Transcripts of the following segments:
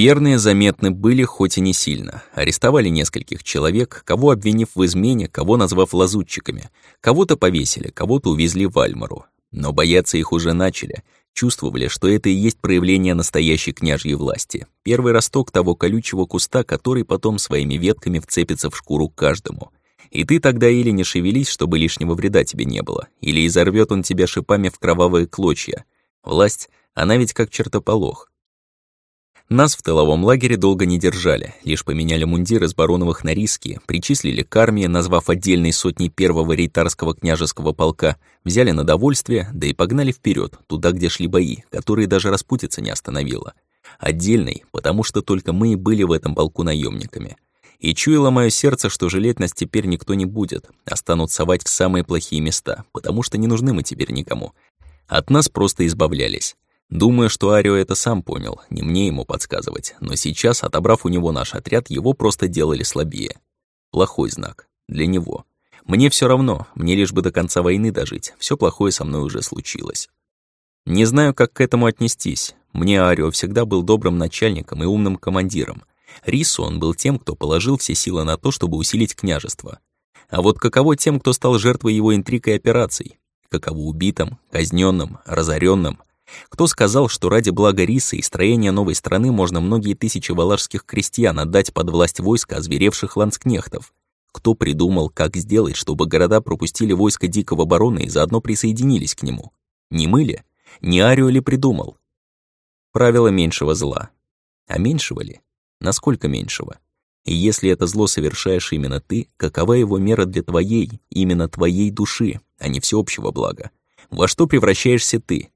Верные заметны были, хоть и не сильно. Арестовали нескольких человек, кого обвинив в измене, кого назвав лазутчиками. Кого-то повесили, кого-то увезли в Альмару. Но бояться их уже начали. Чувствовали, что это и есть проявление настоящей княжьей власти. Первый росток того колючего куста, который потом своими ветками вцепится в шкуру каждому. И ты тогда или не шевелись, чтобы лишнего вреда тебе не было, или изорвет он тебя шипами в кровавые клочья. Власть, она ведь как чертополох. Нас в тыловом лагере долго не держали, лишь поменяли мундиры с бароновых на риски, причислили к армии, назвав отдельной сотней первого рейтарского княжеского полка, взяли на довольствие, да и погнали вперед, туда, где шли бои, которые даже распутиться не остановило. Отдельной, потому что только мы и были в этом полку наемниками. И чуяло мое сердце, что жалеть нас теперь никто не будет, а станут совать в самые плохие места, потому что не нужны мы теперь никому. От нас просто избавлялись. Думаю, что Арио это сам понял, не мне ему подсказывать, но сейчас, отобрав у него наш отряд, его просто делали слабее. Плохой знак. Для него. Мне все равно, мне лишь бы до конца войны дожить, все плохое со мной уже случилось. Не знаю, как к этому отнестись. Мне Арио всегда был добрым начальником и умным командиром. Рису он был тем, кто положил все силы на то, чтобы усилить княжество. А вот каково тем, кто стал жертвой его интриг и операций? Каково убитым, казненным, разоренным? Кто сказал, что ради блага риса и строения новой страны можно многие тысячи валашских крестьян отдать под власть войска озверевших ланскнехтов? Кто придумал, как сделать, чтобы города пропустили войско дикого барона и заодно присоединились к нему? Не мы ли? Не Арио ли придумал? Правило меньшего зла. А меньшего ли? Насколько меньшего? И если это зло совершаешь именно ты, какова его мера для твоей, именно твоей души, а не всеобщего блага? Во что превращаешься ты?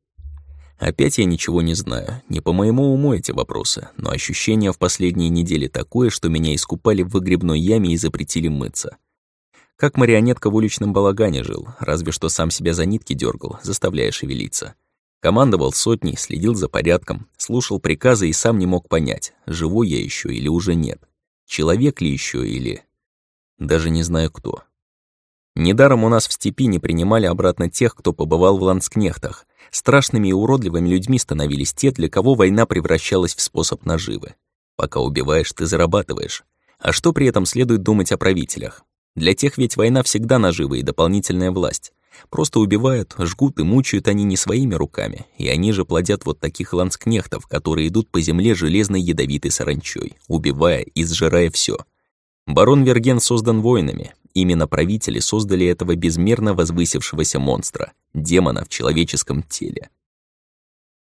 Опять я ничего не знаю, не по моему уму эти вопросы, но ощущение в последние недели такое, что меня искупали в выгребной яме и запретили мыться. Как марионетка в уличном балагане жил, разве что сам себя за нитки дергал, заставляя шевелиться. Командовал сотней, следил за порядком, слушал приказы и сам не мог понять, живой я еще или уже нет. Человек ли еще или... Даже не знаю кто. Недаром у нас в степи не принимали обратно тех, кто побывал в ланскнехтах. Страшными и уродливыми людьми становились те, для кого война превращалась в способ наживы. Пока убиваешь, ты зарабатываешь. А что при этом следует думать о правителях? Для тех ведь война всегда нажива и дополнительная власть. Просто убивают, жгут и мучают они не своими руками, и они же плодят вот таких ланскнехтов, которые идут по земле железной ядовитой саранчой, убивая и сжирая все. Барон Верген создан воинами, Именно правители создали этого безмерно возвысившегося монстра, демона в человеческом теле.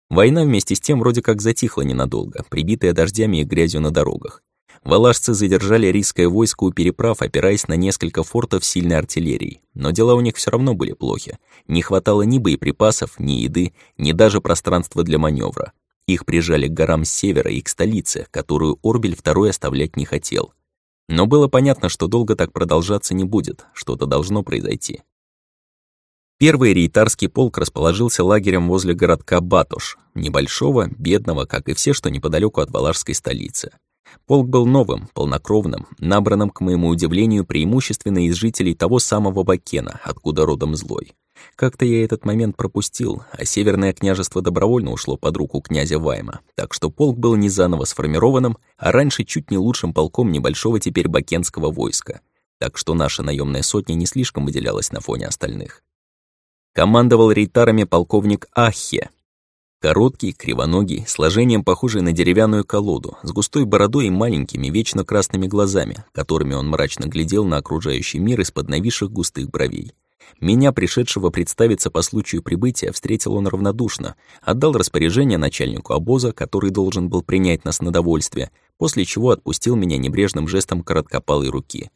Война вместе с тем вроде как затихла ненадолго, прибитая дождями и грязью на дорогах. Валашцы задержали рийское войско у переправ, опираясь на несколько фортов сильной артиллерии. Но дела у них все равно были плохи. Не хватало ни боеприпасов, ни еды, ни даже пространства для маневра. Их прижали к горам с севера и к столице, которую Орбель II оставлять не хотел. Но было понятно, что долго так продолжаться не будет, что-то должно произойти. Первый рейтарский полк расположился лагерем возле городка Батуш, небольшого, бедного, как и все, что неподалеку от Валашской столицы. Полк был новым, полнокровным, набранным, к моему удивлению, преимущественно из жителей того самого Бакена, откуда родом злой. Как-то я этот момент пропустил, а Северное княжество добровольно ушло под руку князя Вайма, так что полк был не заново сформированным, а раньше чуть не лучшим полком небольшого теперь бакенского войска. Так что наша наемная сотня не слишком выделялась на фоне остальных. Командовал рейтарами полковник Ахе. Короткий, кривоногий, сложением похожий на деревянную колоду, с густой бородой и маленькими, вечно красными глазами, которыми он мрачно глядел на окружающий мир из-под нависших густых бровей. Меня, пришедшего представиться по случаю прибытия, встретил он равнодушно, отдал распоряжение начальнику обоза, который должен был принять нас на довольствие, после чего отпустил меня небрежным жестом короткопалой руки.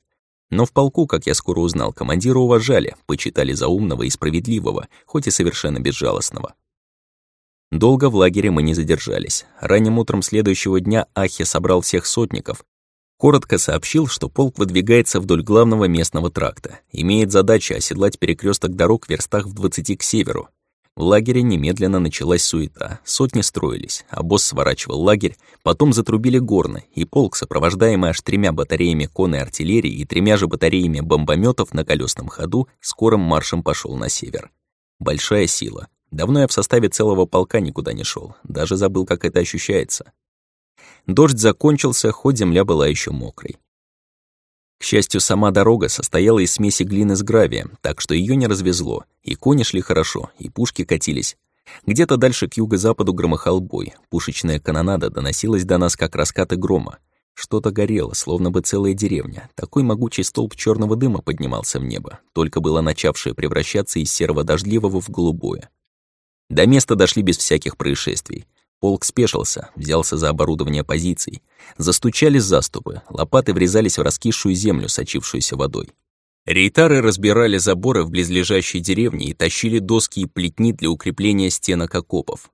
Но в полку, как я скоро узнал, командира уважали, почитали за умного и справедливого, хоть и совершенно безжалостного. Долго в лагере мы не задержались. Ранним утром следующего дня Ахи собрал всех сотников, Коротко сообщил, что полк выдвигается вдоль главного местного тракта, имеет задачу оседлать перекресток дорог в верстах в 20 к северу. В лагере немедленно началась суета, сотни строились, а босс сворачивал лагерь, потом затрубили горны, и полк, сопровождаемый аж тремя батареями конной артиллерии и тремя же батареями бомбометов на колесном ходу, скорым маршем пошел на север. Большая сила. Давно я в составе целого полка никуда не шел, даже забыл, как это ощущается. Дождь закончился, хоть земля была еще мокрой. К счастью, сама дорога состояла из смеси глины с гравием, так что ее не развезло, и кони шли хорошо, и пушки катились. Где-то дальше к юго-западу громыхал бой, пушечная канонада доносилась до нас, как раскаты грома. Что-то горело, словно бы целая деревня. Такой могучий столб черного дыма поднимался в небо, только было начавшее превращаться из серого дождливого в голубое. До места дошли без всяких происшествий. Полк спешился, взялся за оборудование позиций. Застучали заступы, лопаты врезались в раскисшую землю, сочившуюся водой. Рейтары разбирали заборы в близлежащей деревне и тащили доски и плетни для укрепления стенок окопов.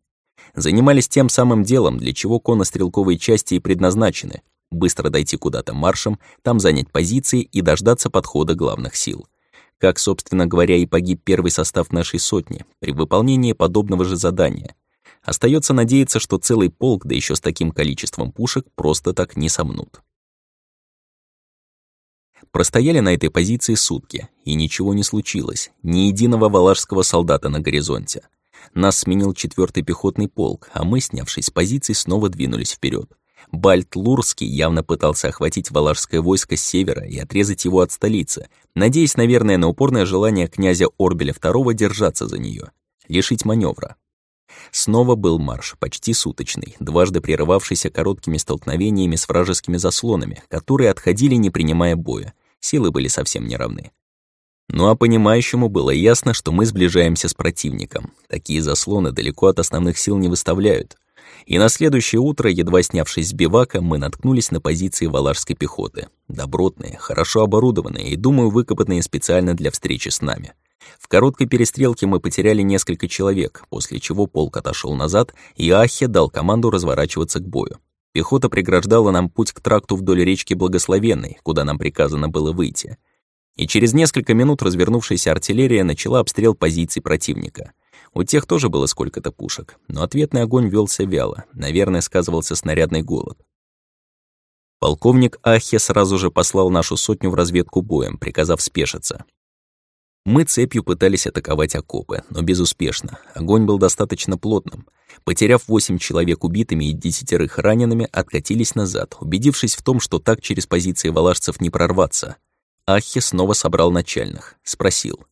Занимались тем самым делом, для чего конно-стрелковые части и предназначены — быстро дойти куда-то маршем, там занять позиции и дождаться подхода главных сил. Как, собственно говоря, и погиб первый состав нашей сотни при выполнении подобного же задания — Остается надеяться, что целый полк, да еще с таким количеством пушек, просто так не сомнут. Простояли на этой позиции сутки, и ничего не случилось, ни единого валашского солдата на горизонте. Нас сменил четвертый пехотный полк, а мы, снявшись с позиций, снова двинулись вперед. Бальт Лурский явно пытался охватить валашское войско с севера и отрезать его от столицы, надеясь, наверное, на упорное желание князя Орбеля II держаться за нее, лишить маневра. Снова был марш, почти суточный, дважды прерывавшийся короткими столкновениями с вражескими заслонами, которые отходили, не принимая боя. Силы были совсем не равны. Ну а понимающему было ясно, что мы сближаемся с противником. Такие заслоны далеко от основных сил не выставляют. И на следующее утро, едва снявшись с бивака, мы наткнулись на позиции валашской пехоты. Добротные, хорошо оборудованные и, думаю, выкопанные специально для встречи с нами. В короткой перестрелке мы потеряли несколько человек, после чего полк отошел назад, и Ахе дал команду разворачиваться к бою. Пехота преграждала нам путь к тракту вдоль речки Благословенной, куда нам приказано было выйти. И через несколько минут развернувшаяся артиллерия начала обстрел позиций противника. У тех тоже было сколько-то пушек, но ответный огонь велся вяло, наверное, сказывался снарядный голод. Полковник Ахе сразу же послал нашу сотню в разведку боем, приказав спешиться. Мы цепью пытались атаковать окопы, но безуспешно. Огонь был достаточно плотным. Потеряв восемь человек убитыми и десятерых ранеными, откатились назад, убедившись в том, что так через позиции валашцев не прорваться. Ахе снова собрал начальных. Спросил.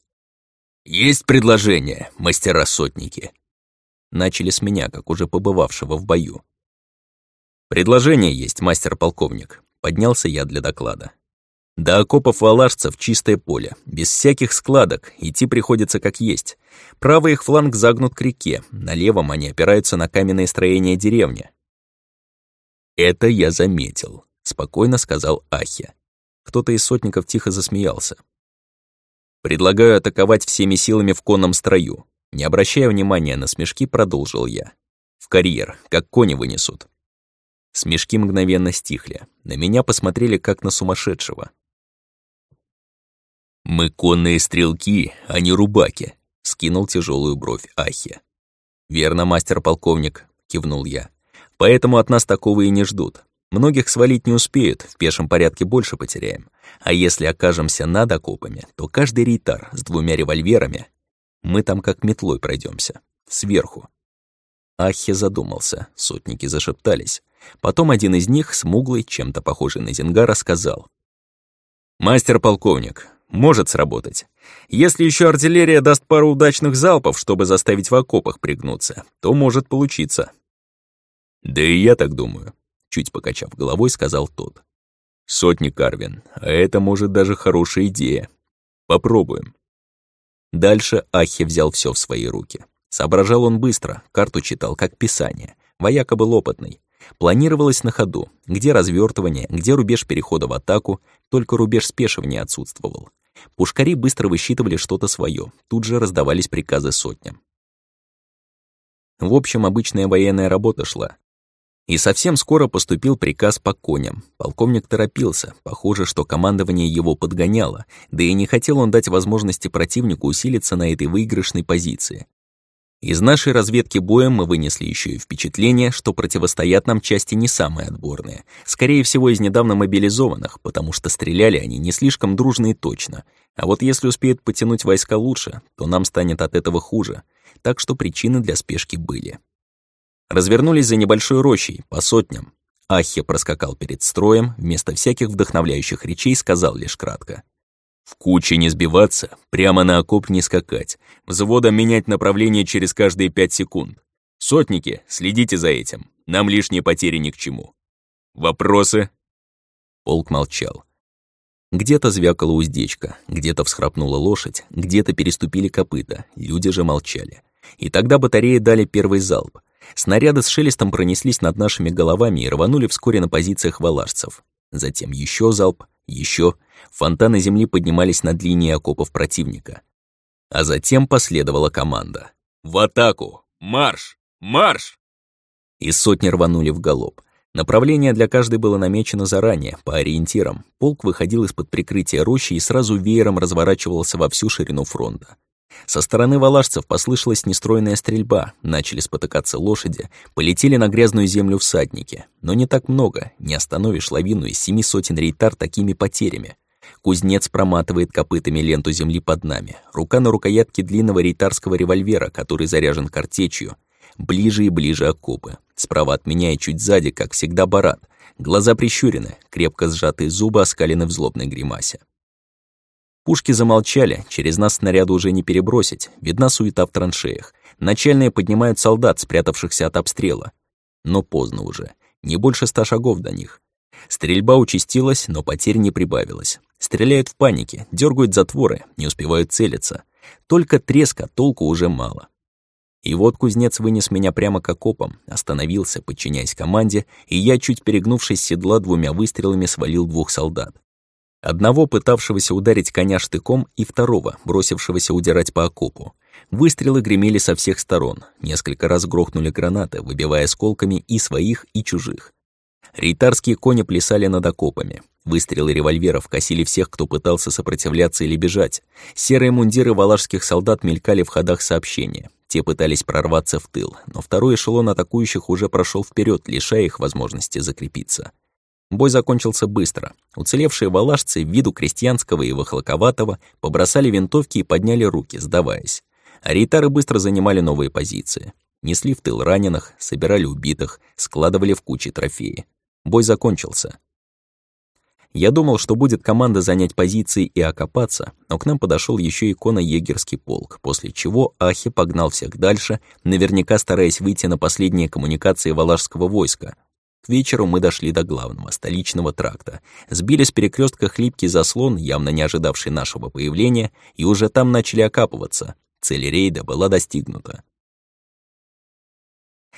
«Есть предложение, мастера-сотники?» Начали с меня, как уже побывавшего в бою. «Предложение есть, мастер-полковник». Поднялся я для доклада. До окопов валашцев чистое поле, без всяких складок, идти приходится как есть. Правый их фланг загнут к реке, на левом они опираются на каменные строения деревни. «Это я заметил», — спокойно сказал Ахя. Кто-то из сотников тихо засмеялся. «Предлагаю атаковать всеми силами в конном строю». Не обращая внимания на смешки, продолжил я. «В карьер, как кони вынесут». Смешки мгновенно стихли. На меня посмотрели как на сумасшедшего. «Мы конные стрелки, а не рубаки», — скинул тяжелую бровь Ахи. «Верно, мастер-полковник», — кивнул я. «Поэтому от нас такого и не ждут. Многих свалить не успеют, в пешем порядке больше потеряем. А если окажемся над окопами, то каждый рейтар с двумя револьверами, мы там как метлой пройдемся, сверху». Ахи задумался, сотники зашептались. Потом один из них, смуглый, чем-то похожий на Зингара, сказал. «Мастер-полковник, может сработать. Если еще артиллерия даст пару удачных залпов, чтобы заставить в окопах пригнуться, то может получиться. Да и я так думаю, чуть покачав головой, сказал тот. Сотни Карвин, а это может даже хорошая идея. Попробуем. Дальше Ахи взял все в свои руки. Соображал он быстро, карту читал как писание. Вояка был опытный. Планировалось на ходу, где развертывание, где рубеж перехода в атаку, только рубеж спешивания отсутствовал. Пушкари быстро высчитывали что-то свое, тут же раздавались приказы сотням. В общем, обычная военная работа шла. И совсем скоро поступил приказ по коням. Полковник торопился, похоже, что командование его подгоняло, да и не хотел он дать возможности противнику усилиться на этой выигрышной позиции. Из нашей разведки боем мы вынесли еще и впечатление, что противостоят нам части не самые отборные, скорее всего, из недавно мобилизованных, потому что стреляли они не слишком дружно и точно. А вот если успеют потянуть войска лучше, то нам станет от этого хуже. Так что причины для спешки были. Развернулись за небольшой рощей, по сотням. Ахе проскакал перед строем, вместо всяких вдохновляющих речей сказал лишь кратко. В куче не сбиваться, прямо на окоп не скакать, взводом менять направление через каждые пять секунд. Сотники, следите за этим, нам лишние потери ни к чему. Вопросы?» Полк молчал. Где-то звякала уздечка, где-то всхрапнула лошадь, где-то переступили копыта, люди же молчали. И тогда батареи дали первый залп. Снаряды с шелестом пронеслись над нашими головами и рванули вскоре на позициях валашцев. Затем еще залп, еще. Фонтаны земли поднимались над линией окопов противника. А затем последовала команда. «В атаку! Марш! Марш!» И сотни рванули в галоп. Направление для каждой было намечено заранее, по ориентирам. Полк выходил из-под прикрытия рощи и сразу веером разворачивался во всю ширину фронта. Со стороны валашцев послышалась нестройная стрельба, начали спотыкаться лошади, полетели на грязную землю всадники. Но не так много, не остановишь лавину из семи сотен рейтар такими потерями. Кузнец проматывает копытами ленту земли под нами, рука на рукоятке длинного рейтарского револьвера, который заряжен картечью. Ближе и ближе окопы. Справа от меня и чуть сзади, как всегда, барат. Глаза прищурены, крепко сжатые зубы оскалены в злобной гримасе. Пушки замолчали, через нас снаряды уже не перебросить, видна суета в траншеях. Начальные поднимают солдат, спрятавшихся от обстрела. Но поздно уже, не больше ста шагов до них. Стрельба участилась, но потерь не прибавилось. Стреляют в панике, дергают затворы, не успевают целиться. Только треска, толку уже мало. И вот кузнец вынес меня прямо к окопам, остановился, подчиняясь команде, и я, чуть перегнувшись с седла, двумя выстрелами свалил двух солдат. Одного, пытавшегося ударить коня штыком, и второго, бросившегося удирать по окопу. Выстрелы гремели со всех сторон. Несколько раз грохнули гранаты, выбивая осколками и своих, и чужих. Рейтарские кони плясали над окопами. Выстрелы револьверов косили всех, кто пытался сопротивляться или бежать. Серые мундиры валашских солдат мелькали в ходах сообщения. Те пытались прорваться в тыл, но второй эшелон атакующих уже прошел вперед, лишая их возможности закрепиться. Бой закончился быстро. Уцелевшие валашцы, виду крестьянского и вахлаковатого, побросали винтовки и подняли руки, сдаваясь. Арейтары быстро занимали новые позиции. Несли в тыл раненых, собирали убитых, складывали в кучи трофеи. Бой закончился. Я думал, что будет команда занять позиции и окопаться, но к нам подошел еще и конно-егерский полк, после чего Ахи погнал всех дальше, наверняка стараясь выйти на последние коммуникации валашского войска, к вечеру мы дошли до главного, столичного тракта, сбили с перекрестка хлипкий заслон, явно не ожидавший нашего появления, и уже там начали окапываться. Цель рейда была достигнута.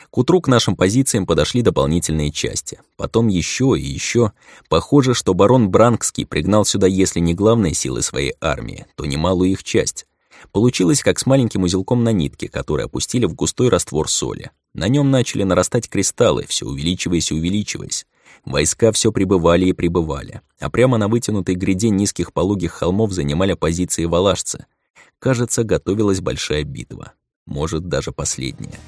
К утру к нашим позициям подошли дополнительные части. Потом еще и еще. Похоже, что барон Бранкский пригнал сюда, если не главные силы своей армии, то немалую их часть. Получилось как с маленьким узелком на нитке, который опустили в густой раствор соли. На нем начали нарастать кристаллы, все увеличиваясь и увеличиваясь. Войска все прибывали и прибывали, а прямо на вытянутой гряде низких пологих холмов занимали позиции валашцы. Кажется, готовилась большая битва. Может, даже последняя.